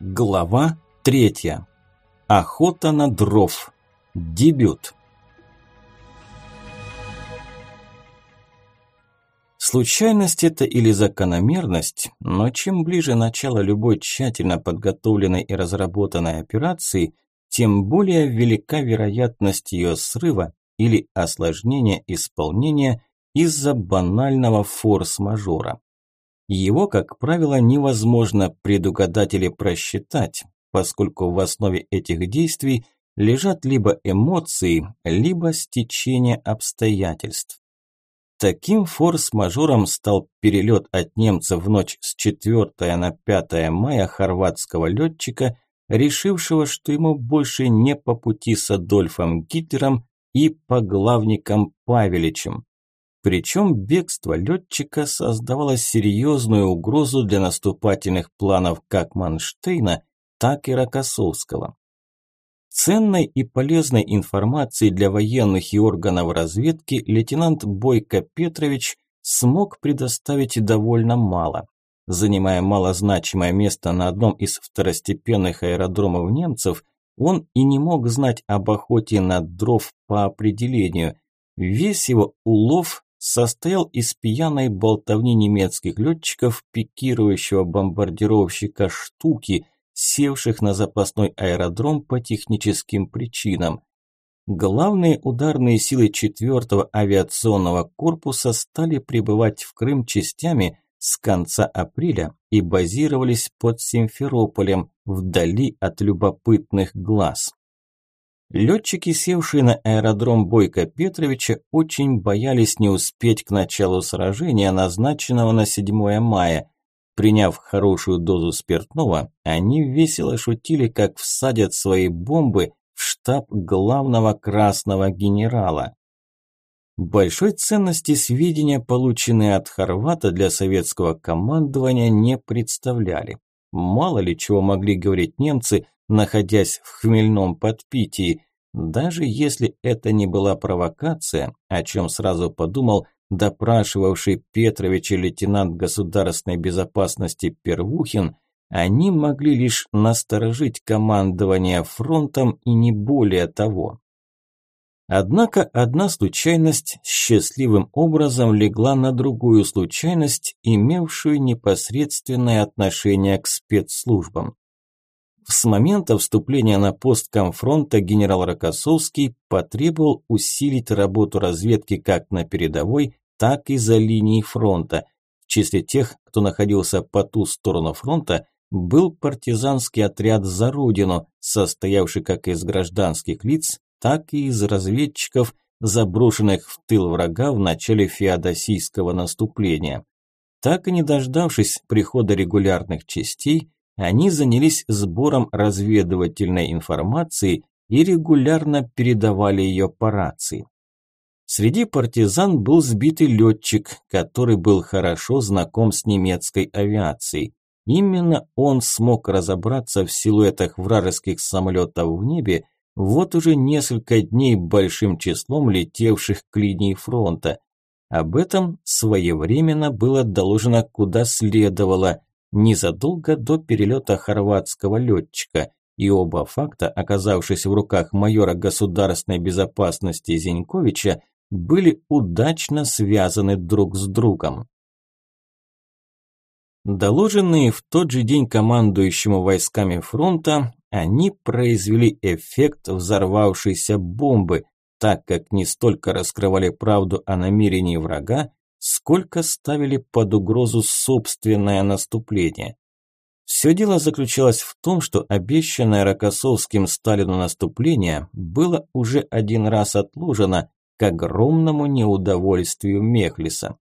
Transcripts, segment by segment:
Глава третья. Охота на дров. Дебют. Случайность это или закономерность, но чем ближе начало любой тщательно подготовленной и разработанной операции, тем более велика вероятность ее срыва или осложнения исполнения из-за банального форс-мажора. Его, как правило, невозможно предугадать или просчитать, поскольку в основе этих действий лежат либо эмоции, либо стечение обстоятельств. Таким форс-мажором стал перелет от немцев в ночь с 4 на 5 мая хорватского летчика, решившего, что ему больше не по пути с Адольфом Гитлером и поглавником Павеличем. Причем бегство летчика создавало серьезную угрозу для наступательных планов как Манштейна, так и Рокоссовского. Ценной и полезной информации для военных и органов разведки лейтенант Бойко Петрович смог предоставить довольно мало. Занимая малозначимое место на одном из второстепенных аэродромов немцев, он и не мог знать об охоте на дров по определению. Весь его улов состоял из пьяной болтовни немецких летчиков, пикирующего бомбардировщика «Штуки», севших на запасной аэродром по техническим причинам. Главные ударные силы 4-го авиационного корпуса стали прибывать в Крым частями с конца апреля и базировались под Симферополем, вдали от любопытных глаз. Летчики, севшие на аэродром Бойко Петровича, очень боялись не успеть к началу сражения, назначенного на 7 мая. Приняв хорошую дозу спиртного, они весело шутили, как всадят свои бомбы в штаб главного красного генерала. Большой ценности сведения, полученные от Хорвата для советского командования, не представляли. Мало ли чего могли говорить немцы, находясь в хмельном подпитии. Даже если это не была провокация, о чем сразу подумал допрашивавший Петровича лейтенант государственной безопасности Первухин, они могли лишь насторожить командование фронтом и не более того. Однако одна случайность счастливым образом легла на другую случайность, имевшую непосредственное отношение к спецслужбам. С момента вступления на пост комфронта генерал Рокоссовский потребовал усилить работу разведки как на передовой, так и за линией фронта. В числе тех, кто находился по ту сторону фронта, был партизанский отряд «За Родину», состоявший как из гражданских лиц, так и из разведчиков, заброшенных в тыл врага в начале феодосийского наступления. Так и не дождавшись прихода регулярных частей, они занялись сбором разведывательной информации и регулярно передавали ее по рации. Среди партизан был сбитый летчик, который был хорошо знаком с немецкой авиацией. Именно он смог разобраться в силуэтах вражеских самолетов в небе, вот уже несколько дней большим числом летевших к линии фронта. Об этом своевременно было доложено куда следовало, незадолго до перелета хорватского летчика, и оба факта, оказавшись в руках майора государственной безопасности Зиньковича, были удачно связаны друг с другом. Доложенные в тот же день командующему войсками фронта, они произвели эффект взорвавшейся бомбы, так как не столько раскрывали правду о намерении врага, сколько ставили под угрозу собственное наступление. Все дело заключалось в том, что обещанное Рокоссовским Сталину наступление было уже один раз отложено к огромному неудовольствию Мехлиса.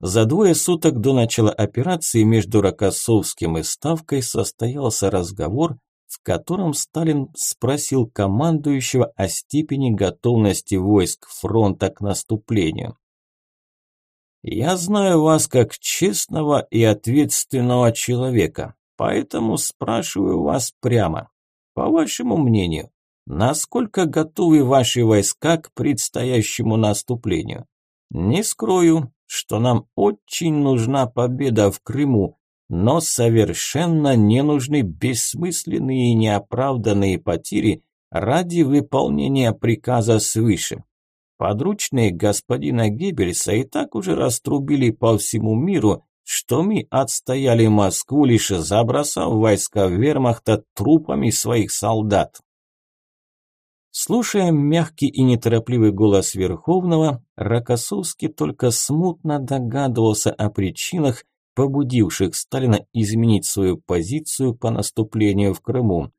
За двое суток до начала операции между Рокоссовским и Ставкой состоялся разговор, в котором Сталин спросил командующего о степени готовности войск фронта к наступлению. Я знаю вас как честного и ответственного человека, поэтому спрашиваю вас прямо. По вашему мнению, насколько готовы ваши войска к предстоящему наступлению? Не скрою, что нам очень нужна победа в Крыму, но совершенно не нужны бессмысленные и неоправданные потери ради выполнения приказа свыше. Подручные господина Геббельса и так уже раструбили по всему миру, что мы отстояли Москву, лишь забросав войска вермахта трупами своих солдат. Слушая мягкий и неторопливый голос Верховного, Рокоссовский только смутно догадывался о причинах, побудивших Сталина изменить свою позицию по наступлению в Крыму.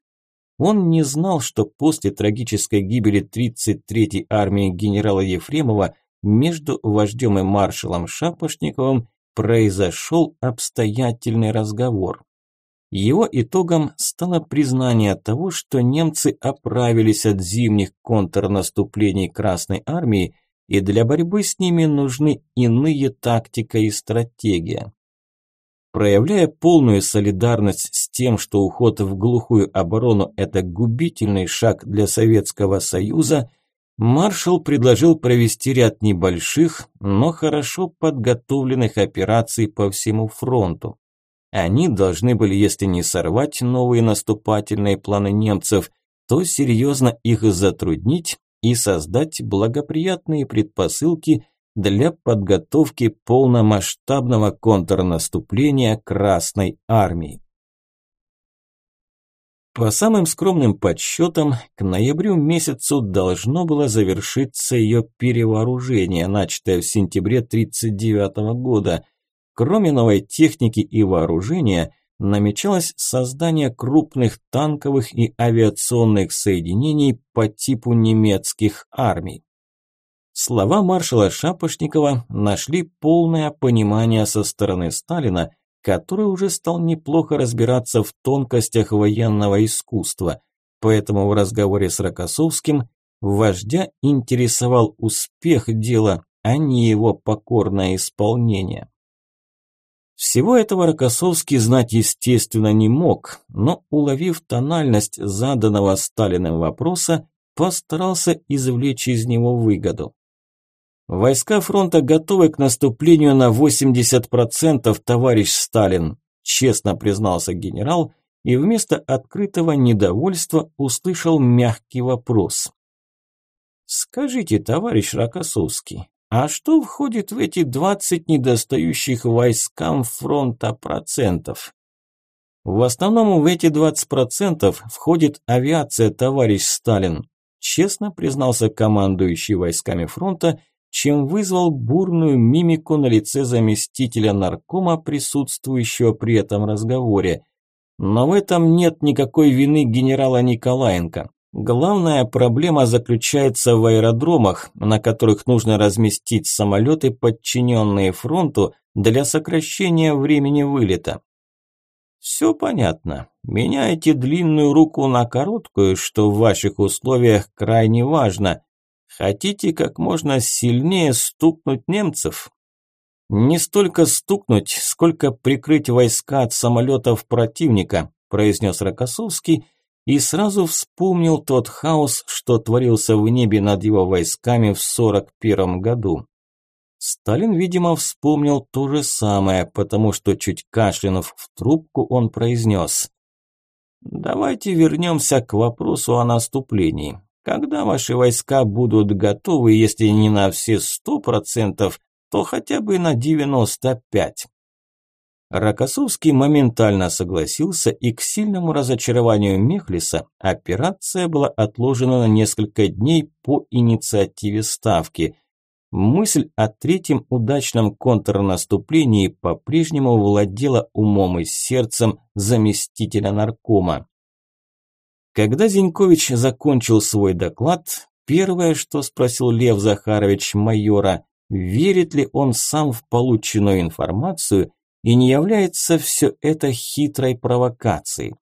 Он не знал, что после трагической гибели 33-й армии генерала Ефремова между вождем и маршалом Шапошниковым произошел обстоятельный разговор. Его итогом стало признание того, что немцы оправились от зимних контрнаступлений Красной Армии и для борьбы с ними нужны иные тактика и стратегия. Проявляя полную солидарность с тем, что уход в глухую оборону – это губительный шаг для Советского Союза, маршал предложил провести ряд небольших, но хорошо подготовленных операций по всему фронту. Они должны были, если не сорвать новые наступательные планы немцев, то серьезно их затруднить и создать благоприятные предпосылки для подготовки полномасштабного контрнаступления Красной Армии. По самым скромным подсчетам, к ноябрю месяцу должно было завершиться ее перевооружение, начатое в сентябре 1939 года, Кроме новой техники и вооружения, намечалось создание крупных танковых и авиационных соединений по типу немецких армий. Слова маршала Шапошникова нашли полное понимание со стороны Сталина, который уже стал неплохо разбираться в тонкостях военного искусства, поэтому в разговоре с Рокоссовским вождя интересовал успех дела, а не его покорное исполнение. Всего этого Рокоссовский знать, естественно, не мог, но, уловив тональность заданного Сталиным вопроса, постарался извлечь из него выгоду. «Войска фронта готовы к наступлению на 80%, товарищ Сталин», честно признался генерал и вместо открытого недовольства услышал мягкий вопрос. «Скажите, товарищ Рокоссовский, а что входит в эти 20 недостающих войскам фронта процентов? В основном в эти 20% входит авиация, товарищ Сталин, честно признался командующий войсками фронта, чем вызвал бурную мимику на лице заместителя наркома, присутствующего при этом разговоре. Но в этом нет никакой вины генерала Николаенко. Главная проблема заключается в аэродромах, на которых нужно разместить самолеты, подчиненные фронту, для сокращения времени вылета. Все понятно. Меняйте длинную руку на короткую, что в ваших условиях крайне важно. Хотите как можно сильнее стукнуть немцев? Не столько стукнуть, сколько прикрыть войска от самолетов противника, произнес Рокоссовский, и сразу вспомнил тот хаос, что творился в небе над его войсками в 41 году. Сталин, видимо, вспомнил то же самое, потому что, чуть кашлянув в трубку, он произнес. «Давайте вернемся к вопросу о наступлении. Когда ваши войска будут готовы, если не на все сто процентов, то хотя бы на девяносто пять?» Рокоссовский моментально согласился, и к сильному разочарованию Мехлиса операция была отложена на несколько дней по инициативе Ставки. Мысль о третьем удачном контрнаступлении по-прежнему владела умом и сердцем заместителя наркома. Когда Зинькович закончил свой доклад, первое, что спросил Лев Захарович майора, верит ли он сам в полученную информацию – и не является все это хитрой провокацией.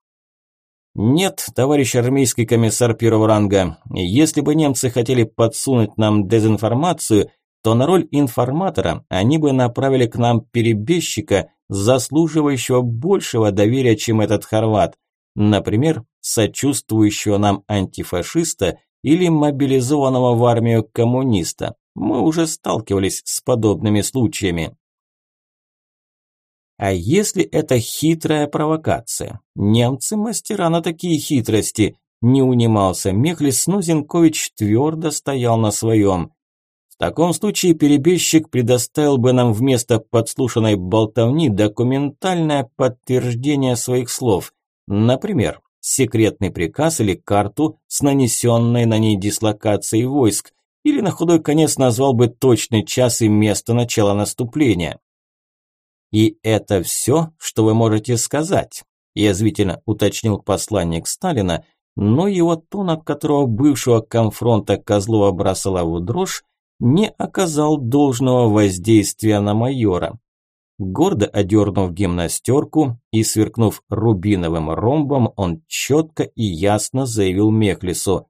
Нет, товарищ армейский комиссар первого ранга, если бы немцы хотели подсунуть нам дезинформацию, то на роль информатора они бы направили к нам перебежчика, заслуживающего большего доверия, чем этот хорват, например, сочувствующего нам антифашиста или мобилизованного в армию коммуниста. Мы уже сталкивались с подобными случаями. А если это хитрая провокация? Немцы мастера на такие хитрости. Не унимался Мехлис, но Зинкович твердо стоял на своем. В таком случае перебежчик предоставил бы нам вместо подслушанной болтовни документальное подтверждение своих слов. Например, секретный приказ или карту с нанесенной на ней дислокацией войск, или на худой конец назвал бы точный час и место начала наступления. «И это все, что вы можете сказать?» – язвительно уточнил посланник Сталина, но его тон, от которого бывшего конфронта Козлова бросала в дрожь, не оказал должного воздействия на майора. Гордо одернув гимнастерку и сверкнув рубиновым ромбом, он четко и ясно заявил Мехлису.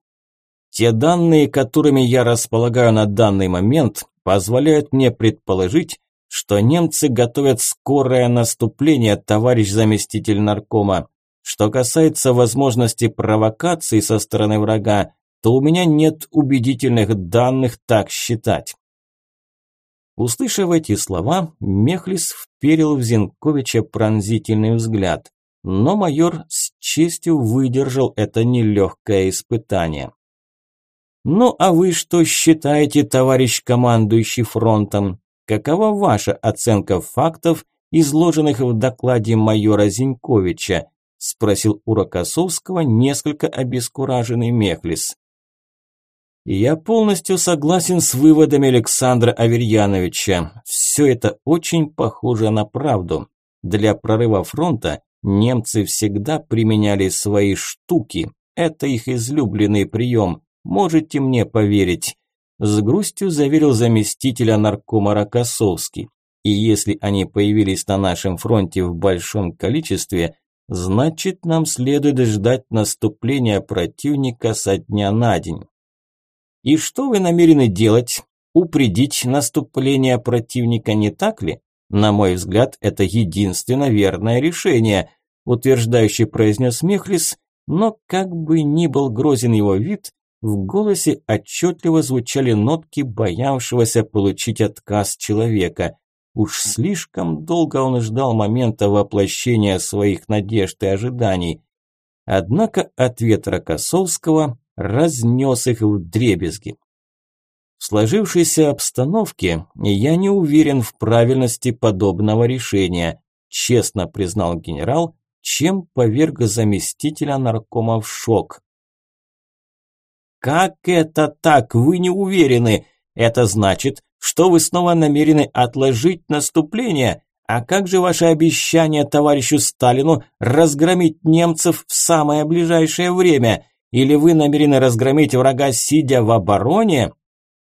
«Те данные, которыми я располагаю на данный момент, позволяют мне предположить, что немцы готовят скорое наступление, товарищ заместитель наркома. Что касается возможности провокации со стороны врага, то у меня нет убедительных данных так считать. Услышав эти слова, Мехлис вперил в Зинковича пронзительный взгляд, но майор с честью выдержал это нелегкое испытание. «Ну а вы что считаете, товарищ командующий фронтом? Какова ваша оценка фактов, изложенных в докладе майора Зиньковича? Спросил у Рокоссовского несколько обескураженный Мехлис. Я полностью согласен с выводами Александра Аверьяновича. Все это очень похоже на правду. Для прорыва фронта немцы всегда применяли свои штуки. Это их излюбленный прием. Можете мне поверить. С грустью заверил заместителя наркома Рокоссовский. И если они появились на нашем фронте в большом количестве, значит нам следует ждать наступления противника со дня на день. И что вы намерены делать? Упредить наступление противника, не так ли? На мой взгляд, это единственно верное решение, утверждающий произнес Мехлис, но как бы ни был грозен его вид, в голосе отчетливо звучали нотки боявшегося получить отказ человека. Уж слишком долго он ждал момента воплощения своих надежд и ожиданий. Однако ответ Рокоссовского разнес их в дребезги. В сложившейся обстановке я не уверен в правильности подобного решения, честно признал генерал, чем поверг заместителя наркома в шок. «Как это так? Вы не уверены? Это значит, что вы снова намерены отложить наступление? А как же ваше обещание товарищу Сталину разгромить немцев в самое ближайшее время? Или вы намерены разгромить врага, сидя в обороне?»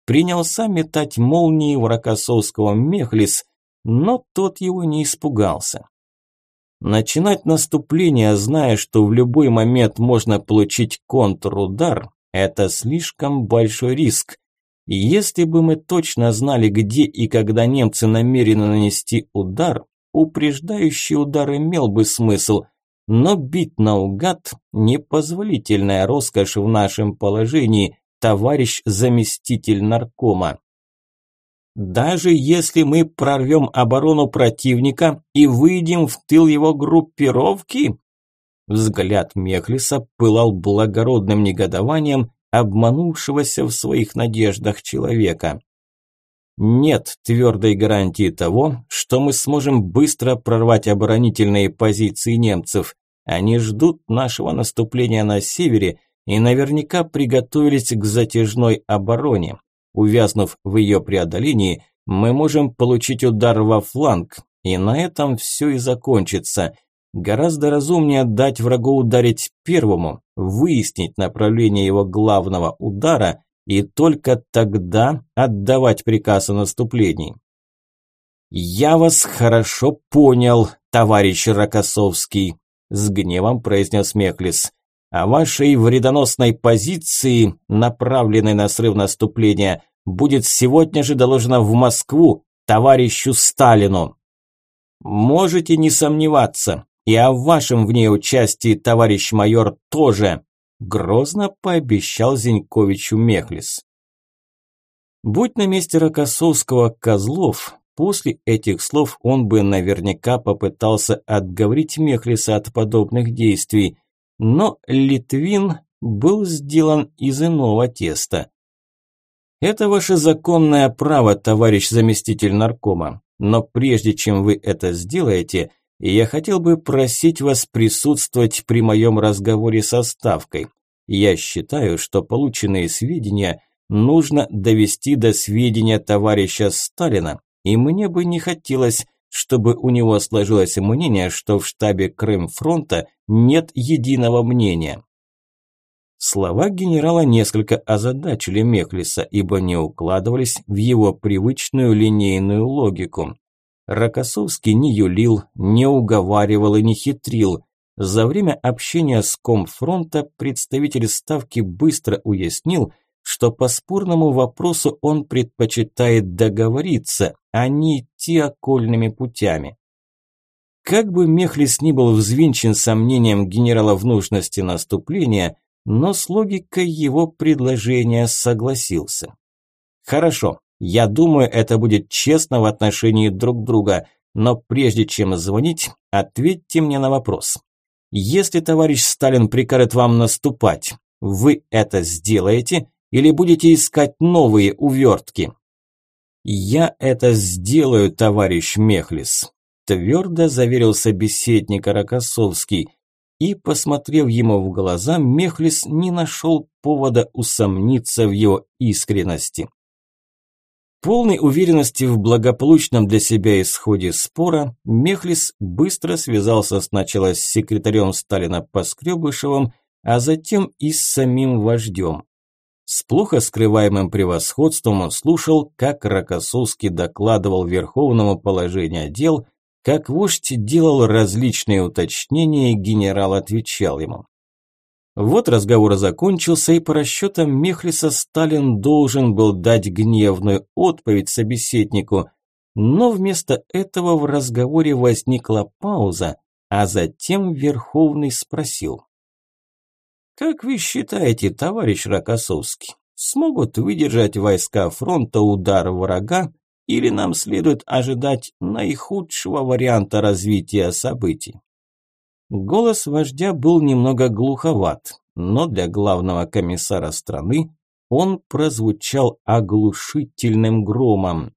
Принялся метать молнии в Рокоссовского Мехлис, но тот его не испугался. Начинать наступление, зная, что в любой момент можно получить контрудар, это слишком большой риск. И если бы мы точно знали, где и когда немцы намерены нанести удар, упреждающий удар имел бы смысл, но бить наугад – непозволительная роскошь в нашем положении, товарищ заместитель наркома. Даже если мы прорвем оборону противника и выйдем в тыл его группировки, Взгляд Мехлиса пылал благородным негодованием обманувшегося в своих надеждах человека. Нет твердой гарантии того, что мы сможем быстро прорвать оборонительные позиции немцев. Они ждут нашего наступления на севере и наверняка приготовились к затяжной обороне. Увязнув в ее преодолении, мы можем получить удар во фланг, и на этом все и закончится – Гораздо разумнее дать врагу ударить первому, выяснить направление его главного удара и только тогда отдавать приказ о наступлении. «Я вас хорошо понял, товарищ Рокоссовский», – с гневом произнес Мехлис. «О вашей вредоносной позиции, направленной на срыв наступления, будет сегодня же доложено в Москву товарищу Сталину». «Можете не сомневаться, и о вашем в ней участии, товарищ майор, тоже», грозно пообещал Зиньковичу Мехлис. Будь на месте Рокоссовского Козлов, после этих слов он бы наверняка попытался отговорить Мехлиса от подобных действий. Но Литвин был сделан из иного теста. Это ваше законное право, товарищ заместитель наркома. Но прежде чем вы это сделаете, я хотел бы просить вас присутствовать при моем разговоре со Ставкой. Я считаю, что полученные сведения нужно довести до сведения товарища Сталина, и мне бы не хотелось, чтобы у него сложилось мнение, что в штабе Крымфронта нет единого мнения. Слова генерала несколько озадачили Мехлиса, ибо не укладывались в его привычную линейную логику. Рокоссовский не юлил, не уговаривал и не хитрил. За время общения с комфронта представитель Ставки быстро уяснил, что по спорному вопросу он предпочитает договориться, а не идти окольными путями. Как бы Мехлис ни был взвинчен сомнением генерала в нужности наступления, но с логикой его предложения согласился. «Хорошо, я думаю, это будет честно в отношении друг друга, но прежде чем звонить, ответьте мне на вопрос. Если товарищ Сталин прикажет вам наступать, вы это сделаете или будете искать новые увертки?» «Я это сделаю, товарищ Мехлис», – твердо заверил собеседник Рокоссовский – и, посмотрев ему в глаза, Мехлис не нашел повода усомниться в его искренности. Полной уверенности в благополучном для себя исходе спора, Мехлис быстро связался сначала с секретарем Сталина Поскребышевым, а затем и с самим вождем. С плохо скрываемым превосходством он слушал, как Рокоссовский докладывал Верховному положение дел – как вождь делал различные уточнения, генерал отвечал ему. Вот разговор закончился, и по расчетам Мехлиса Сталин должен был дать гневную отповедь собеседнику, но вместо этого в разговоре возникла пауза, а затем Верховный спросил. «Как вы считаете, товарищ Рокоссовский, смогут выдержать войска фронта удар врага или нам следует ожидать наихудшего варианта развития событий? Голос вождя был немного глуховат, но для главного комиссара страны он прозвучал оглушительным громом.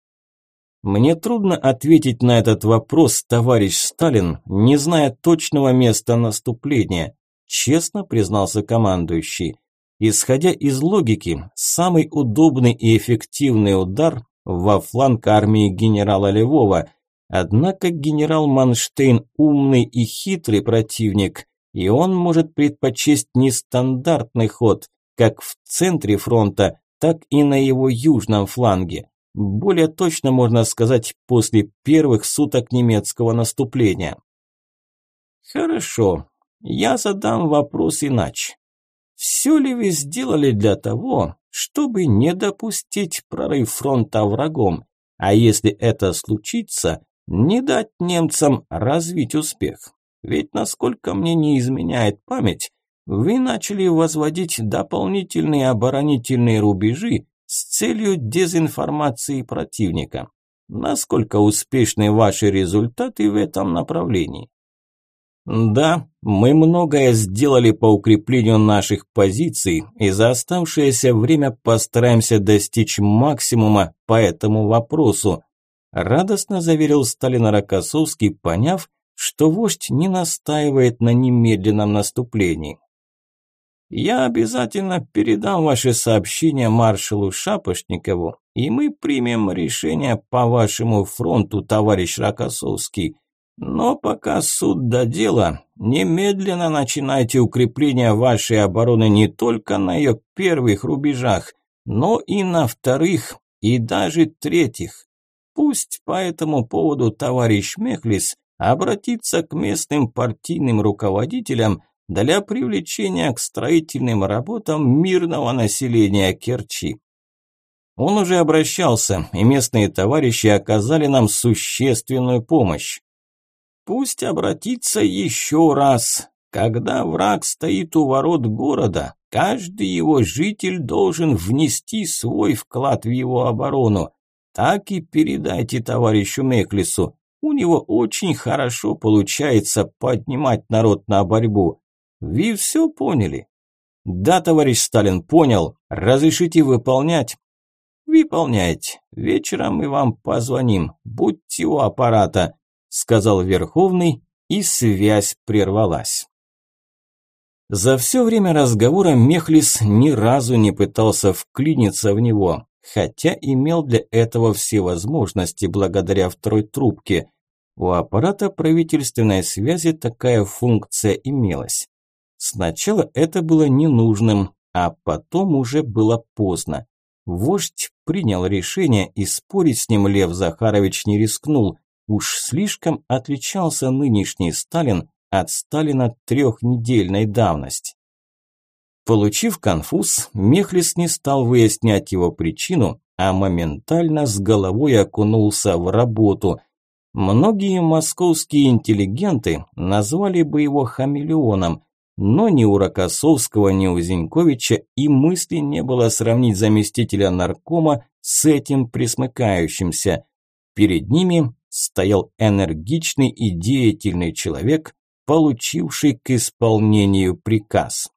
Мне трудно ответить на этот вопрос, товарищ Сталин, не зная точного места наступления, честно признался командующий. Исходя из логики, самый удобный и эффективный удар во фланг армии генерала Львова. Однако генерал Манштейн умный и хитрый противник, и он может предпочесть нестандартный ход, как в центре фронта, так и на его южном фланге. Более точно можно сказать, после первых суток немецкого наступления. Хорошо, я задам вопрос иначе. Все ли вы сделали для того, чтобы не допустить прорыв фронта врагом, а если это случится, не дать немцам развить успех. Ведь, насколько мне не изменяет память, вы начали возводить дополнительные оборонительные рубежи с целью дезинформации противника. Насколько успешны ваши результаты в этом направлении? Да, мы многое сделали по укреплению наших позиций и за оставшееся время постараемся достичь максимума по этому вопросу, радостно заверил Сталин Рокоссовский, поняв, что вождь не настаивает на немедленном наступлении. Я обязательно передам ваши сообщения маршалу Шапошникову, и мы примем решение по вашему фронту, товарищ Рокоссовский. Но пока суд до дела, немедленно начинайте укрепление вашей обороны не только на ее первых рубежах, но и на вторых и даже третьих. Пусть по этому поводу товарищ Мехлис обратится к местным партийным руководителям для привлечения к строительным работам мирного населения Керчи. Он уже обращался, и местные товарищи оказали нам существенную помощь. Пусть обратится еще раз. Когда враг стоит у ворот города, каждый его житель должен внести свой вклад в его оборону. Так и передайте товарищу Меклису. У него очень хорошо получается поднимать народ на борьбу. Вы все поняли? Да, товарищ Сталин, понял. Разрешите выполнять? Выполняйте. Вечером мы вам позвоним. Будьте у аппарата, сказал Верховный, и связь прервалась. За все время разговора Мехлис ни разу не пытался вклиниться в него, хотя имел для этого все возможности благодаря второй трубке. У аппарата правительственной связи такая функция имелась. Сначала это было ненужным, а потом уже было поздно. Вождь принял решение, и спорить с ним Лев Захарович не рискнул. Уж слишком отличался нынешний Сталин от Сталина трехнедельной давности. Получив конфуз, Мехлис не стал выяснять его причину, а моментально с головой окунулся в работу. Многие московские интеллигенты назвали бы его хамелеоном, но ни у Рокоссовского, ни у Зиньковича и мысли не было сравнить заместителя наркома с этим присмыкающимся. Перед ними стоял энергичный и деятельный человек, получивший к исполнению приказ.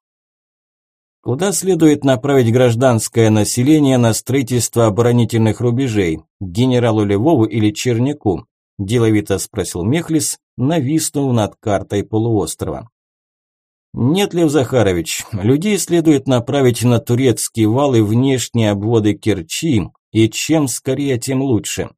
Куда следует направить гражданское население на строительство оборонительных рубежей? Генералу Львову или Черняку? Деловито спросил Мехлис, нависнув над картой полуострова. Нет, Лев Захарович, людей следует направить на турецкие валы внешние обводы Керчи, и чем скорее, тем лучше.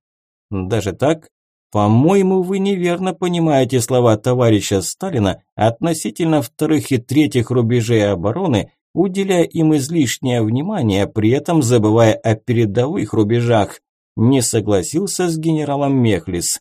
Даже так? По-моему, вы неверно понимаете слова товарища Сталина относительно вторых и третьих рубежей обороны, уделяя им излишнее внимание, при этом забывая о передовых рубежах. Не согласился с генералом Мехлис.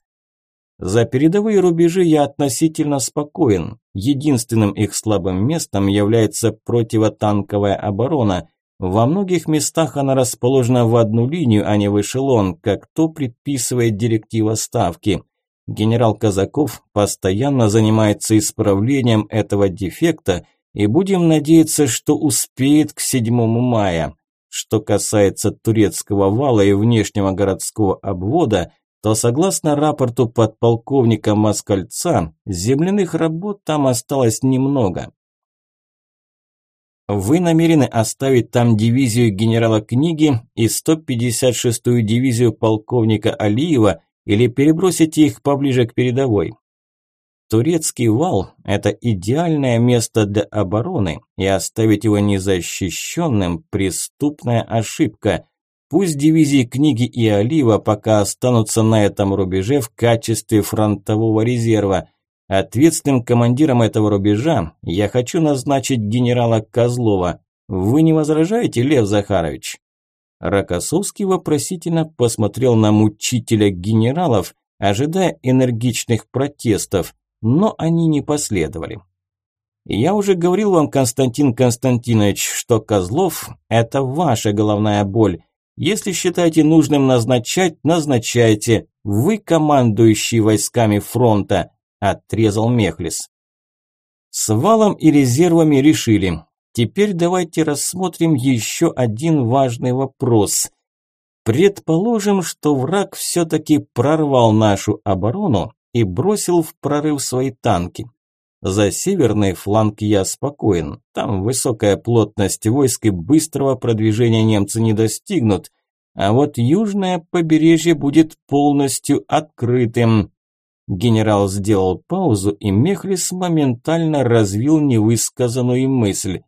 За передовые рубежи я относительно спокоен. Единственным их слабым местом является противотанковая оборона. Во многих местах она расположена в одну линию, а не в эшелон, как то предписывает директива Ставки. Генерал Казаков постоянно занимается исправлением этого дефекта, и будем надеяться, что успеет к 7 мая. Что касается турецкого вала и внешнего городского обвода, то согласно рапорту подполковника Москальца, земляных работ там осталось немного. Вы намерены оставить там дивизию генерала Книги и 156-ю дивизию полковника Алиева или перебросите их поближе к передовой? Турецкий вал – это идеальное место для обороны, и оставить его незащищенным – преступная ошибка – Пусть дивизии книги и Олива пока останутся на этом рубеже в качестве фронтового резерва. Ответственным командиром этого рубежа я хочу назначить генерала Козлова. Вы не возражаете, Лев Захарович? Рокоссовский вопросительно посмотрел на мучителя генералов, ожидая энергичных протестов, но они не последовали. Я уже говорил вам, Константин Константинович, что Козлов – это ваша головная боль, если считаете нужным назначать, назначайте. Вы командующий войсками фронта, отрезал Мехлис. С валом и резервами решили. Теперь давайте рассмотрим еще один важный вопрос. Предположим, что враг все-таки прорвал нашу оборону и бросил в прорыв свои танки. За северный фланг я спокоен. Там высокая плотность войск и быстрого продвижения немцы не достигнут. А вот южное побережье будет полностью открытым. Генерал сделал паузу, и Мехлис моментально развил невысказанную мысль.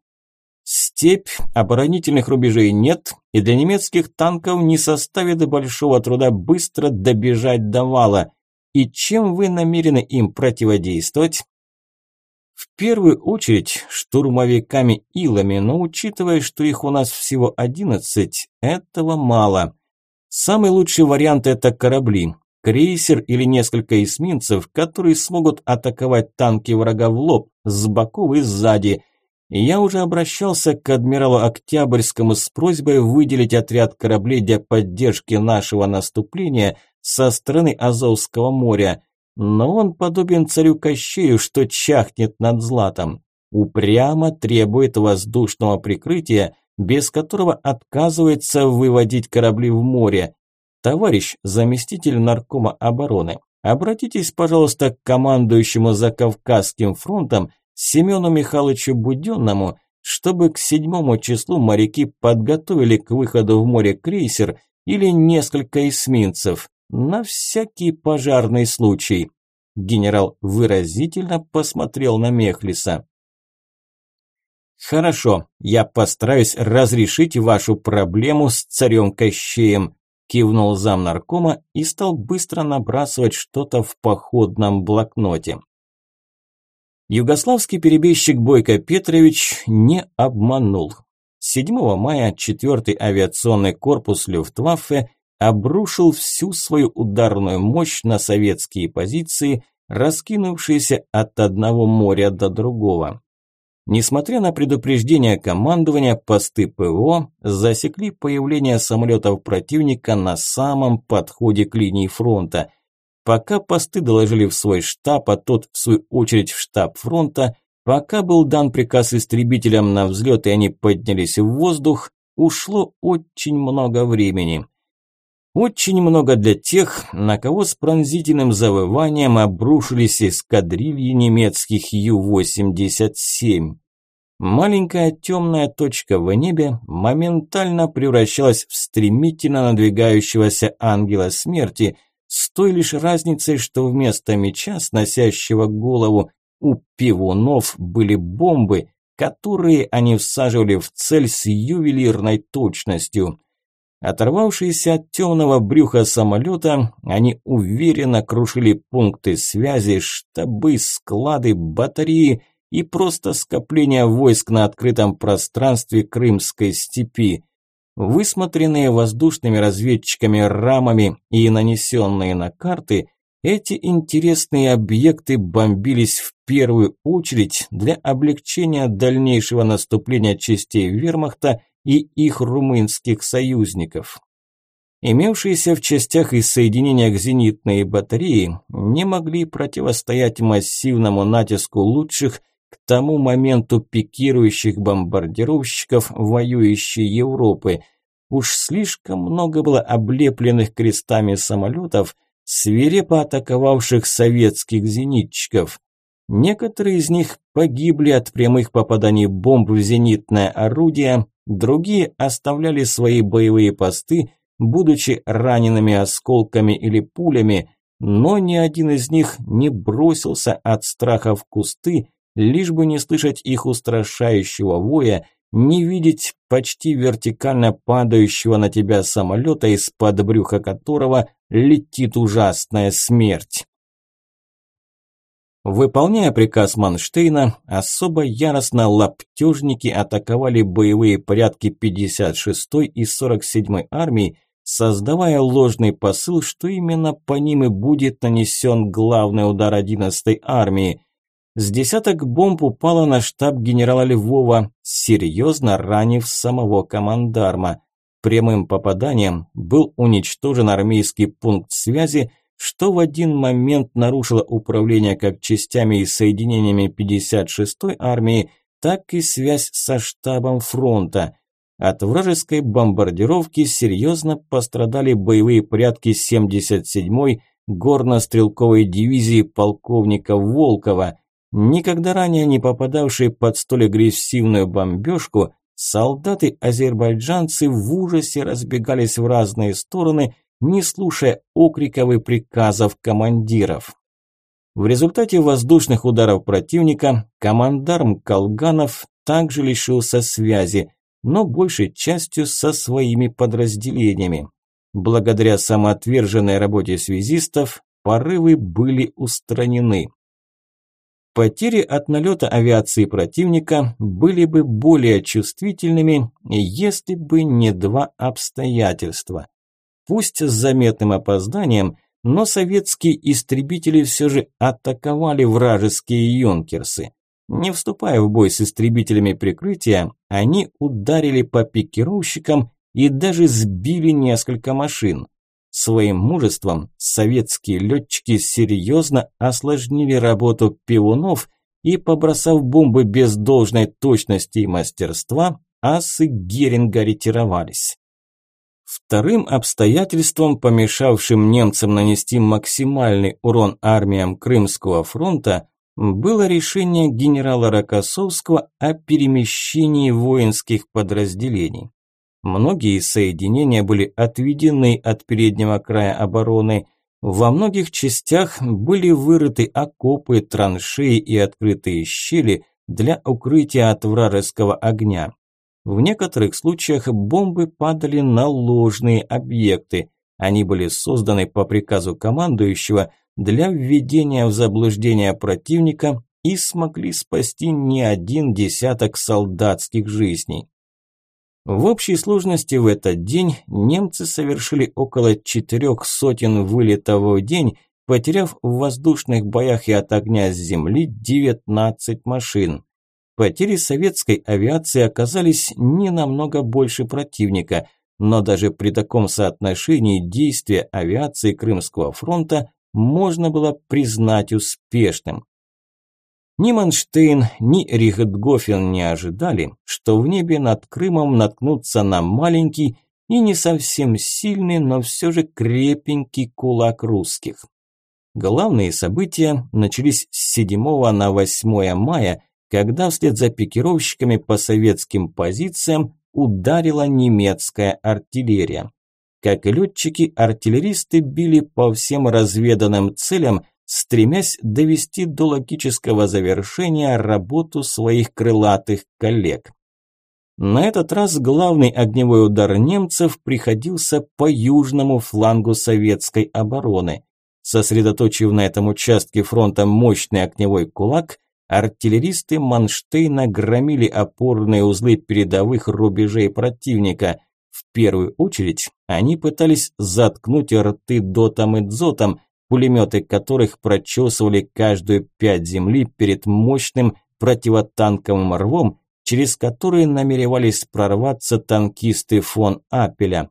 Степь, оборонительных рубежей нет, и для немецких танков не составит большого труда быстро добежать до вала. И чем вы намерены им противодействовать? В первую очередь штурмовиками Илами, но учитывая, что их у нас всего 11, этого мало. Самый лучший вариант это корабли, крейсер или несколько эсминцев, которые смогут атаковать танки врага в лоб, с боков и сзади. Я уже обращался к адмиралу Октябрьскому с просьбой выделить отряд кораблей для поддержки нашего наступления со стороны Азовского моря но он подобен царю Кощею, что чахнет над златом. Упрямо требует воздушного прикрытия, без которого отказывается выводить корабли в море. Товарищ заместитель наркома обороны, обратитесь, пожалуйста, к командующему за Кавказским фронтом Семену Михайловичу Буденному, чтобы к седьмому числу моряки подготовили к выходу в море крейсер или несколько эсминцев, на всякий пожарный случай. Генерал выразительно посмотрел на Мехлиса. «Хорошо, я постараюсь разрешить вашу проблему с царем Кощеем», кивнул зам наркома и стал быстро набрасывать что-то в походном блокноте. Югославский перебежчик Бойко Петрович не обманул. 7 мая 4-й авиационный корпус Люфтваффе обрушил всю свою ударную мощь на советские позиции, раскинувшиеся от одного моря до другого. Несмотря на предупреждение командования, посты ПВО засекли появление самолетов противника на самом подходе к линии фронта. Пока посты доложили в свой штаб, а тот в свою очередь в штаб фронта, пока был дан приказ истребителям на взлет и они поднялись в воздух, ушло очень много времени. Очень много для тех, на кого с пронзительным завыванием обрушились эскадрильи немецких Ю-87. Маленькая темная точка в небе моментально превращалась в стремительно надвигающегося ангела смерти, с той лишь разницей, что вместо меча, сносящего голову, у пивунов были бомбы, которые они всаживали в цель с ювелирной точностью. Оторвавшиеся от темного брюха самолета, они уверенно крушили пункты связи, штабы, склады, батареи и просто скопление войск на открытом пространстве Крымской степи. Высмотренные воздушными разведчиками рамами и нанесенные на карты, эти интересные объекты бомбились в первую очередь для облегчения дальнейшего наступления частей вермахта и их румынских союзников. Имевшиеся в частях и соединениях зенитные батареи не могли противостоять массивному натиску лучших к тому моменту пикирующих бомбардировщиков воюющей Европы. Уж слишком много было облепленных крестами самолетов, свирепо атаковавших советских зенитчиков. Некоторые из них погибли от прямых попаданий бомб в зенитное орудие, Другие оставляли свои боевые посты, будучи ранеными осколками или пулями, но ни один из них не бросился от страха в кусты, лишь бы не слышать их устрашающего воя, не видеть почти вертикально падающего на тебя самолета, из-под брюха которого летит ужасная смерть. Выполняя приказ Манштейна, особо яростно лаптежники атаковали боевые порядки 56-й и 47-й армии, создавая ложный посыл, что именно по ним и будет нанесен главный удар 11-й армии. С десяток бомб упало на штаб генерала Львова, серьезно ранив самого командарма. Прямым попаданием был уничтожен армейский пункт связи, что в один момент нарушило управление как частями и соединениями 56-й армии, так и связь со штабом фронта. От вражеской бомбардировки серьезно пострадали боевые порядки 77-й горно-стрелковой дивизии полковника Волкова. Никогда ранее не попадавшие под столь агрессивную бомбежку, солдаты-азербайджанцы в ужасе разбегались в разные стороны – не слушая окриков и приказов командиров. В результате воздушных ударов противника командарм Колганов также лишился связи, но большей частью со своими подразделениями. Благодаря самоотверженной работе связистов порывы были устранены. Потери от налета авиации противника были бы более чувствительными, если бы не два обстоятельства. Пусть с заметным опозданием, но советские истребители все же атаковали вражеские юнкерсы. Не вступая в бой с истребителями прикрытия, они ударили по пикировщикам и даже сбили несколько машин. Своим мужеством советские летчики серьезно осложнили работу пивунов и, побросав бомбы без должной точности и мастерства, асы Геринга ретировались. Вторым обстоятельством, помешавшим немцам нанести максимальный урон армиям Крымского фронта, было решение генерала Рокоссовского о перемещении воинских подразделений. Многие соединения были отведены от переднего края обороны, во многих частях были вырыты окопы, траншеи и открытые щели для укрытия от вражеского огня. В некоторых случаях бомбы падали на ложные объекты. Они были созданы по приказу командующего для введения в заблуждение противника и смогли спасти не один десяток солдатских жизней. В общей сложности в этот день немцы совершили около четырех сотен вылетов в день, потеряв в воздушных боях и от огня с земли 19 машин. Потери советской авиации оказались не намного больше противника, но даже при таком соотношении действия авиации Крымского фронта можно было признать успешным. Ни Манштейн, ни Рихтгофен не ожидали, что в небе над Крымом наткнутся на маленький и не совсем сильный, но все же крепенький кулак русских. Главные события начались с 7 на 8 мая, когда вслед за пикировщиками по советским позициям ударила немецкая артиллерия. Как и летчики, артиллеристы били по всем разведанным целям, стремясь довести до логического завершения работу своих крылатых коллег. На этот раз главный огневой удар немцев приходился по южному флангу советской обороны. Сосредоточив на этом участке фронта мощный огневой кулак, артиллеристы Манштейна громили опорные узлы передовых рубежей противника. В первую очередь они пытались заткнуть рты дотом и дзотом, пулеметы которых прочесывали каждую пять земли перед мощным противотанковым рвом, через которые намеревались прорваться танкисты фон Апеля.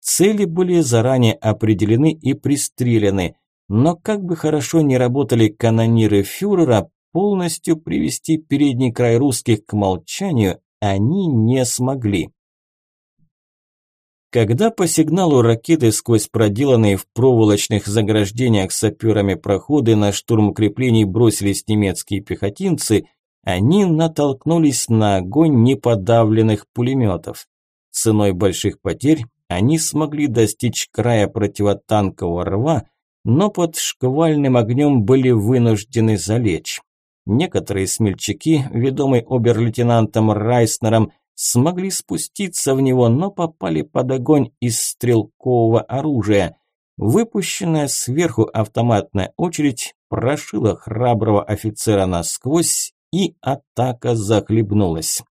Цели были заранее определены и пристрелены, но как бы хорошо ни работали канониры фюрера, полностью привести передний край русских к молчанию они не смогли. Когда по сигналу ракеты сквозь проделанные в проволочных заграждениях саперами проходы на штурм укреплений бросились немецкие пехотинцы, они натолкнулись на огонь неподавленных пулеметов. Ценой больших потерь они смогли достичь края противотанкового рва, но под шквальным огнем были вынуждены залечь. Некоторые смельчаки, ведомые обер-лейтенантом Райснером, смогли спуститься в него, но попали под огонь из стрелкового оружия. Выпущенная сверху автоматная очередь прошила храброго офицера насквозь, и атака захлебнулась.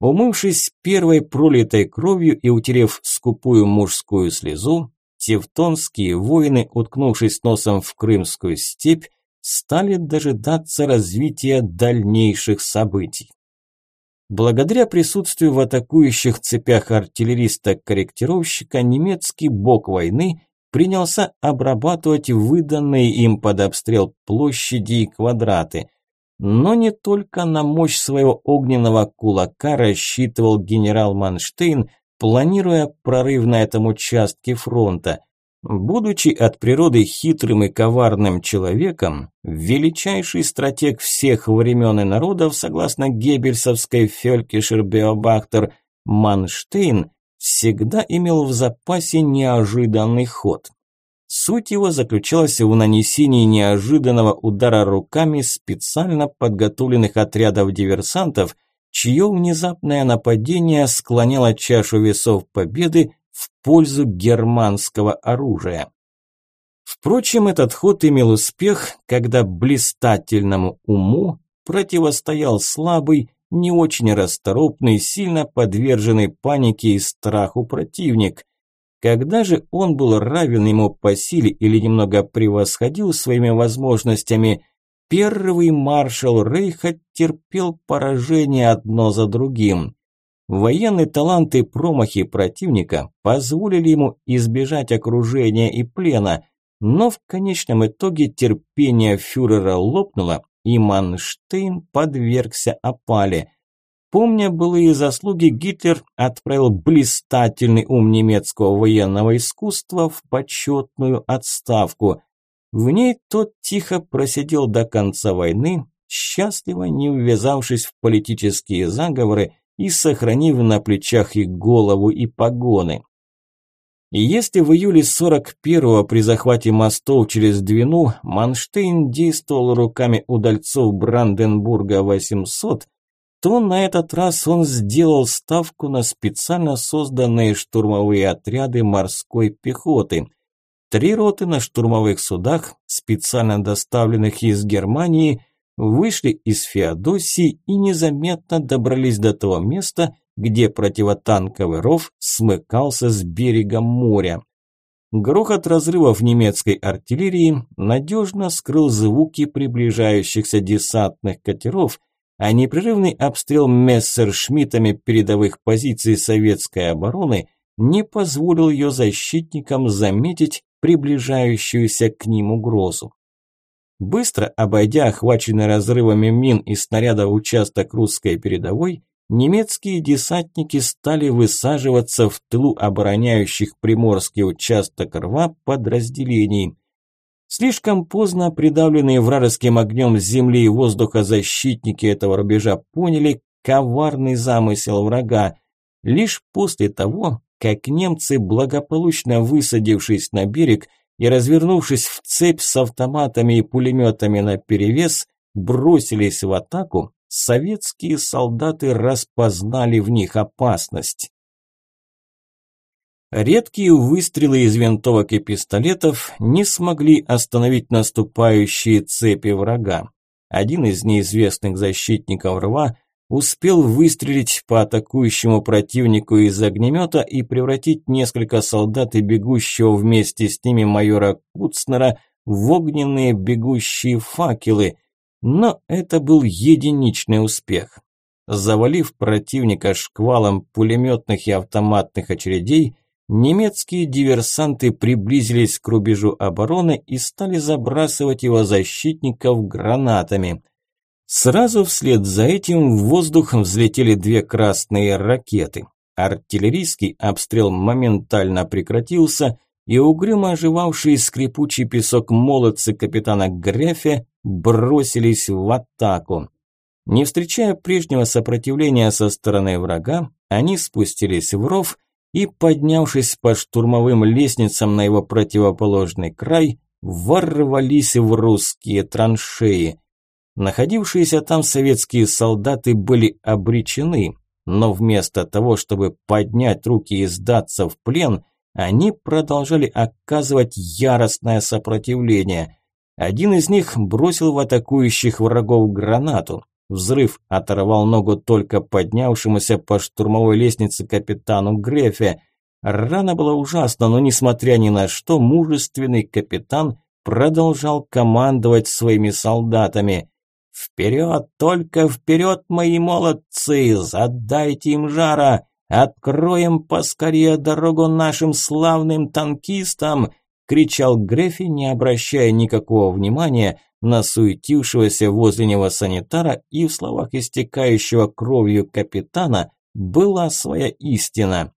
Умывшись первой пролитой кровью и утерев скупую мужскую слезу, тевтонские воины, уткнувшись носом в крымскую степь, стали дожидаться развития дальнейших событий. Благодаря присутствию в атакующих цепях артиллериста-корректировщика немецкий бок войны принялся обрабатывать выданные им под обстрел площади и квадраты. Но не только на мощь своего огненного кулака рассчитывал генерал Манштейн, планируя прорыв на этом участке фронта. Будучи от природы хитрым и коварным человеком, величайший стратег всех времен и народов, согласно геббельсовской Фелькишер Беобахтер, Манштейн всегда имел в запасе неожиданный ход. Суть его заключалась в нанесении неожиданного удара руками специально подготовленных отрядов диверсантов, чье внезапное нападение склоняло чашу весов победы в пользу германского оружия. Впрочем, этот ход имел успех, когда блистательному уму противостоял слабый, не очень расторопный, сильно подверженный панике и страху противник. Когда же он был равен ему по силе или немного превосходил своими возможностями, первый маршал Рейха терпел поражение одно за другим. Военные таланты и промахи противника позволили ему избежать окружения и плена, но в конечном итоге терпение фюрера лопнуло, и Манштейн подвергся опале. Помня былые заслуги, Гитлер отправил блистательный ум немецкого военного искусства в почетную отставку. В ней тот тихо просидел до конца войны, счастливо не ввязавшись в политические заговоры и сохранив на плечах и голову, и погоны. И если в июле 41-го при захвате мостов через Двину Манштейн действовал руками удальцов Бранденбурга 800, то на этот раз он сделал ставку на специально созданные штурмовые отряды морской пехоты. Три роты на штурмовых судах, специально доставленных из Германии, вышли из Феодосии и незаметно добрались до того места, где противотанковый ров смыкался с берегом моря. Грохот разрывов немецкой артиллерии надежно скрыл звуки приближающихся десантных катеров, а непрерывный обстрел мессершмиттами передовых позиций советской обороны не позволил ее защитникам заметить приближающуюся к ним угрозу. Быстро обойдя охваченный разрывами мин и снарядов участок русской передовой, немецкие десантники стали высаживаться в тылу обороняющих приморский участок рва подразделений. Слишком поздно придавленные вражеским огнем земли и воздуха защитники этого рубежа поняли коварный замысел врага. Лишь после того, как немцы, благополучно высадившись на берег и развернувшись в цепь с автоматами и пулеметами наперевес, бросились в атаку, советские солдаты распознали в них опасность. Редкие выстрелы из винтовок и пистолетов не смогли остановить наступающие цепи врага. Один из неизвестных защитников рва успел выстрелить по атакующему противнику из огнемета и превратить несколько солдат и бегущего вместе с ними майора Куцнера в огненные бегущие факелы, но это был единичный успех. Завалив противника шквалом пулеметных и автоматных очередей, немецкие диверсанты приблизились к рубежу обороны и стали забрасывать его защитников гранатами. Сразу вслед за этим в воздух взлетели две красные ракеты. Артиллерийский обстрел моментально прекратился, и угрюмо оживавшие скрипучий песок молодцы капитана Грефе бросились в атаку. Не встречая прежнего сопротивления со стороны врага, они спустились в ров и, поднявшись по штурмовым лестницам на его противоположный край, ворвались в русские траншеи. Находившиеся там советские солдаты были обречены, но вместо того, чтобы поднять руки и сдаться в плен, они продолжали оказывать яростное сопротивление. Один из них бросил в атакующих врагов гранату. Взрыв оторвал ногу только поднявшемуся по штурмовой лестнице капитану Грефе. Рана была ужасна, но несмотря ни на что, мужественный капитан продолжал командовать своими солдатами. «Вперед, только вперед, мои молодцы! Задайте им жара! Откроем поскорее дорогу нашим славным танкистам!» – кричал Грефи, не обращая никакого внимания на суетившегося возле него санитара и в словах истекающего кровью капитана была своя истина.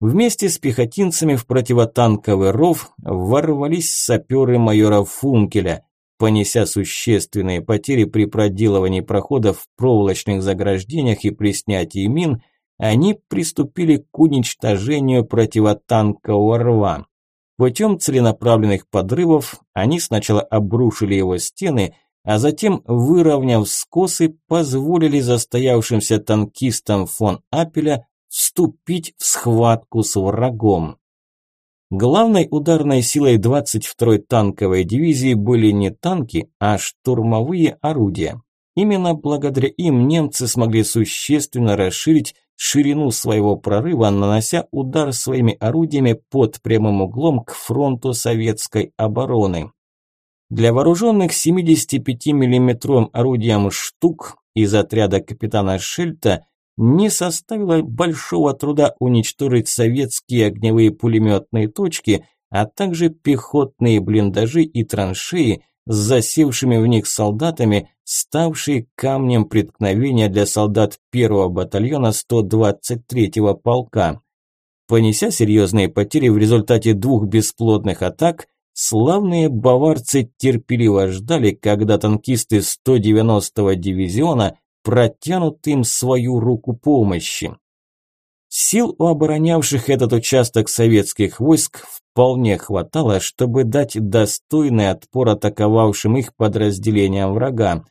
Вместе с пехотинцами в противотанковый ров ворвались саперы майора Функеля. Понеся существенные потери при проделывании проходов в проволочных заграждениях и при снятии мин, они приступили к уничтожению противотанкового рва. Путем целенаправленных подрывов они сначала обрушили его стены, а затем, выровняв скосы, позволили застоявшимся танкистам фон Апеля вступить в схватку с врагом. Главной ударной силой 22-й танковой дивизии были не танки, а штурмовые орудия. Именно благодаря им немцы смогли существенно расширить ширину своего прорыва, нанося удар своими орудиями под прямым углом к фронту советской обороны. Для вооруженных 75 миллиметровым орудием «Штук» из отряда капитана Шельта не составило большого труда уничтожить советские огневые пулеметные точки, а также пехотные блиндажи и траншеи, с засевшими в них солдатами, ставшие камнем преткновения для солдат первого батальона 123-го полка. Понеся серьезные потери в результате двух бесплодных атак, славные баварцы терпеливо ждали, когда танкисты 190-го дивизиона протянут им свою руку помощи. Сил у оборонявших этот участок советских войск вполне хватало, чтобы дать достойный отпор атаковавшим их подразделениям врага.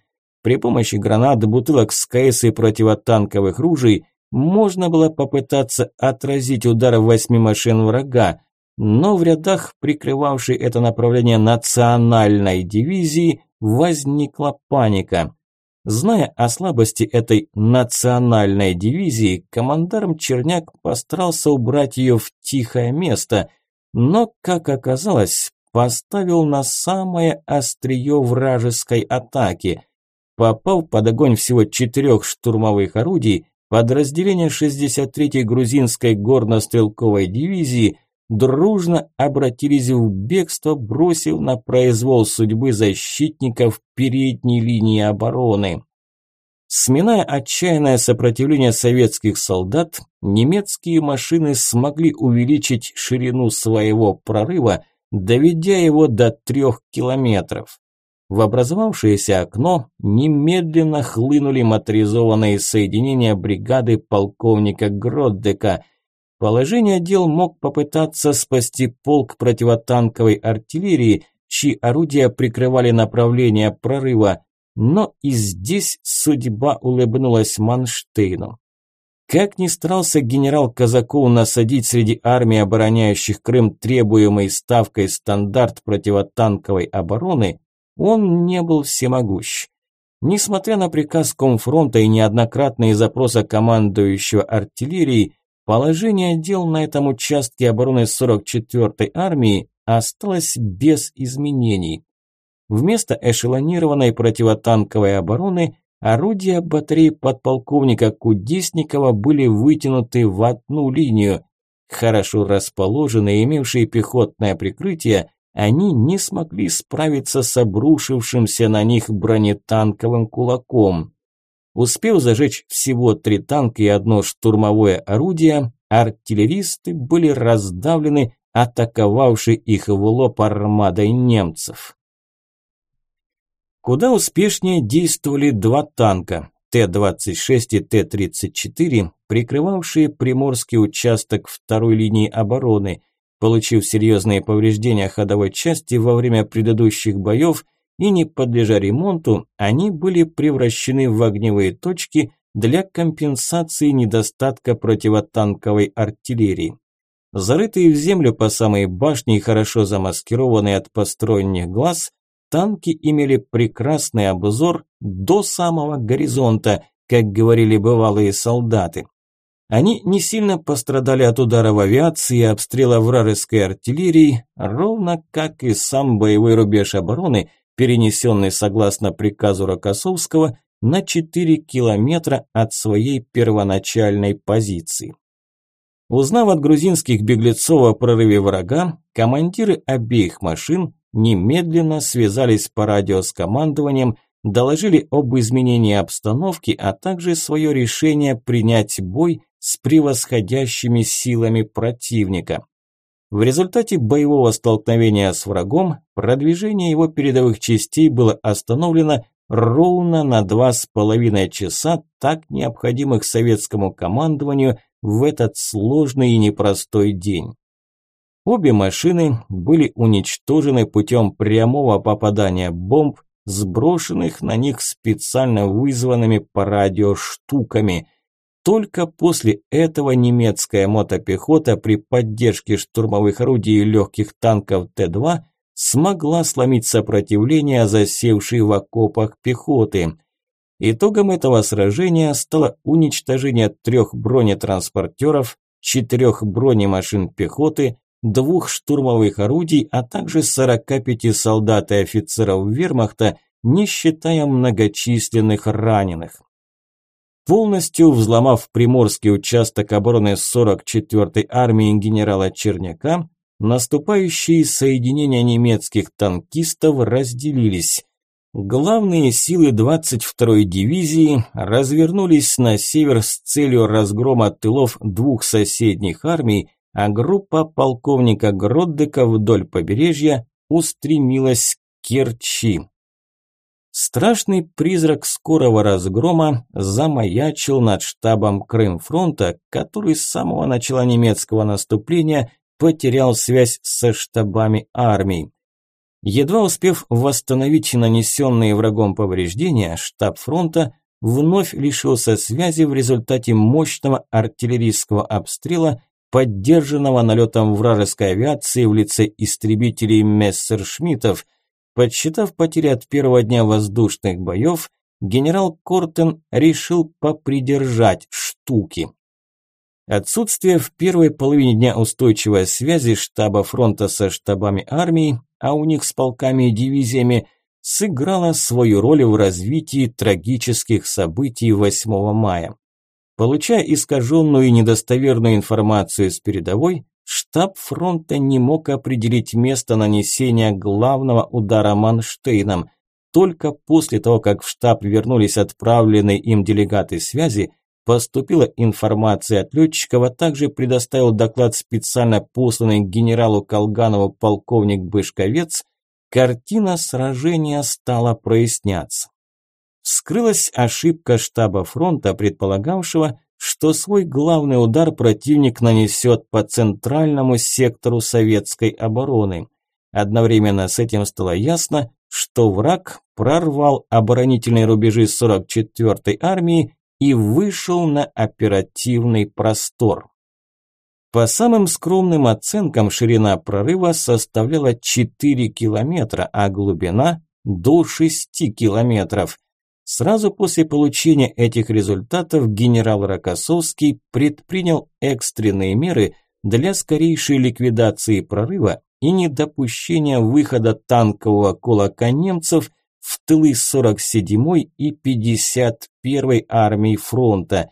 При помощи гранат, бутылок с КС и противотанковых ружей можно было попытаться отразить удар восьми машин врага, но в рядах, прикрывавшей это направление национальной дивизии, возникла паника. Зная о слабости этой национальной дивизии, командарм Черняк постарался убрать ее в тихое место, но, как оказалось, поставил на самое острие вражеской атаки. Попав под огонь всего четырех штурмовых орудий, подразделение 63-й грузинской горно-стрелковой дивизии дружно обратились в бегство, бросив на произвол судьбы защитников передней линии обороны. Сминая отчаянное сопротивление советских солдат, немецкие машины смогли увеличить ширину своего прорыва, доведя его до трех километров. В образовавшееся окно немедленно хлынули моторизованные соединения бригады полковника Гроддека. Положение дел мог попытаться спасти полк противотанковой артиллерии, чьи орудия прикрывали направление прорыва, но и здесь судьба улыбнулась Манштейну. Как ни старался генерал Казаков насадить среди армии обороняющих Крым требуемой ставкой стандарт противотанковой обороны, он не был всемогущ. Несмотря на приказ Комфронта и неоднократные запросы командующего артиллерией, положение дел на этом участке обороны 44-й армии осталось без изменений. Вместо эшелонированной противотанковой обороны орудия батареи подполковника Кудесникова были вытянуты в одну линию. Хорошо расположенные, имевшие пехотное прикрытие, они не смогли справиться с обрушившимся на них бронетанковым кулаком. Успев зажечь всего три танка и одно штурмовое орудие, артиллеристы были раздавлены атаковавшей их в лоб армадой немцев. Куда успешнее действовали два танка Т-26 и Т-34, прикрывавшие приморский участок второй линии обороны, Получив серьезные повреждения ходовой части во время предыдущих боев и не подлежа ремонту, они были превращены в огневые точки для компенсации недостатка противотанковой артиллерии. Зарытые в землю по самой башне и хорошо замаскированные от посторонних глаз, танки имели прекрасный обзор до самого горизонта, как говорили бывалые солдаты. Они не сильно пострадали от ударов авиации и обстрела вражеской артиллерии, ровно как и сам боевой рубеж обороны, перенесенный согласно приказу Рокоссовского на 4 километра от своей первоначальной позиции. Узнав от грузинских беглецов о прорыве врага, командиры обеих машин немедленно связались по радио с командованием, доложили об изменении обстановки, а также свое решение принять бой с превосходящими силами противника. В результате боевого столкновения с врагом продвижение его передовых частей было остановлено ровно на два с половиной часа, так необходимых советскому командованию в этот сложный и непростой день. Обе машины были уничтожены путем прямого попадания бомб, сброшенных на них специально вызванными по радио штуками – только после этого немецкая мотопехота при поддержке штурмовых орудий и легких танков Т-2 смогла сломить сопротивление засевшей в окопах пехоты. Итогом этого сражения стало уничтожение трех бронетранспортеров, четырех бронемашин пехоты, двух штурмовых орудий, а также 45 солдат и офицеров вермахта, не считая многочисленных раненых. Полностью взломав приморский участок обороны 44-й армии генерала Черняка, наступающие соединения немецких танкистов разделились. Главные силы 22-й дивизии развернулись на север с целью разгрома тылов двух соседних армий, а группа полковника Гроддека вдоль побережья устремилась к Керчи. Страшный призрак скорого разгрома замаячил над штабом Крымфронта, который с самого начала немецкого наступления потерял связь со штабами армий. Едва успев восстановить нанесенные врагом повреждения, штаб фронта вновь лишился связи в результате мощного артиллерийского обстрела, поддержанного налетом вражеской авиации в лице истребителей Мессершмиттов – Подсчитав потери от первого дня воздушных боев, генерал Кортен решил попридержать штуки. Отсутствие в первой половине дня устойчивой связи штаба фронта со штабами армии, а у них с полками и дивизиями, сыграло свою роль в развитии трагических событий 8 мая. Получая искаженную и недостоверную информацию с передовой, штаб фронта не мог определить место нанесения главного удара Манштейном. Только после того, как в штаб вернулись отправленные им делегаты связи, поступила информация от летчиков, а также предоставил доклад специально посланный генералу Колганову полковник Бышковец, картина сражения стала проясняться. Вскрылась ошибка штаба фронта, предполагавшего, что свой главный удар противник нанесет по центральному сектору советской обороны. Одновременно с этим стало ясно, что враг прорвал оборонительные рубежи 44-й армии и вышел на оперативный простор. По самым скромным оценкам, ширина прорыва составляла 4 километра, а глубина – до 6 километров. Сразу после получения этих результатов генерал Рокоссовский предпринял экстренные меры для скорейшей ликвидации прорыва и недопущения выхода танкового кулака немцев в тылы 47-й и 51-й армии фронта.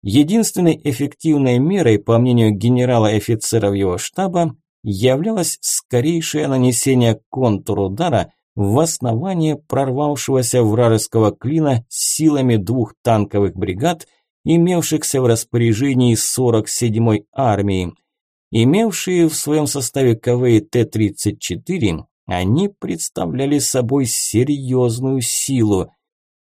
Единственной эффективной мерой, по мнению генерала-офицеров его штаба, являлось скорейшее нанесение контрудара – в основание прорвавшегося вражеского клина силами двух танковых бригад, имевшихся в распоряжении 47-й армии. Имевшие в своем составе КВ Т-34, они представляли собой серьезную силу.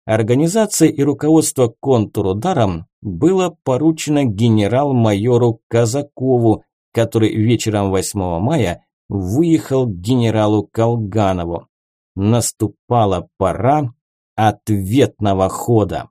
Организация и руководство контрударом было поручено генерал-майору Казакову, который вечером 8 мая выехал к генералу Колганову наступала пора ответного хода.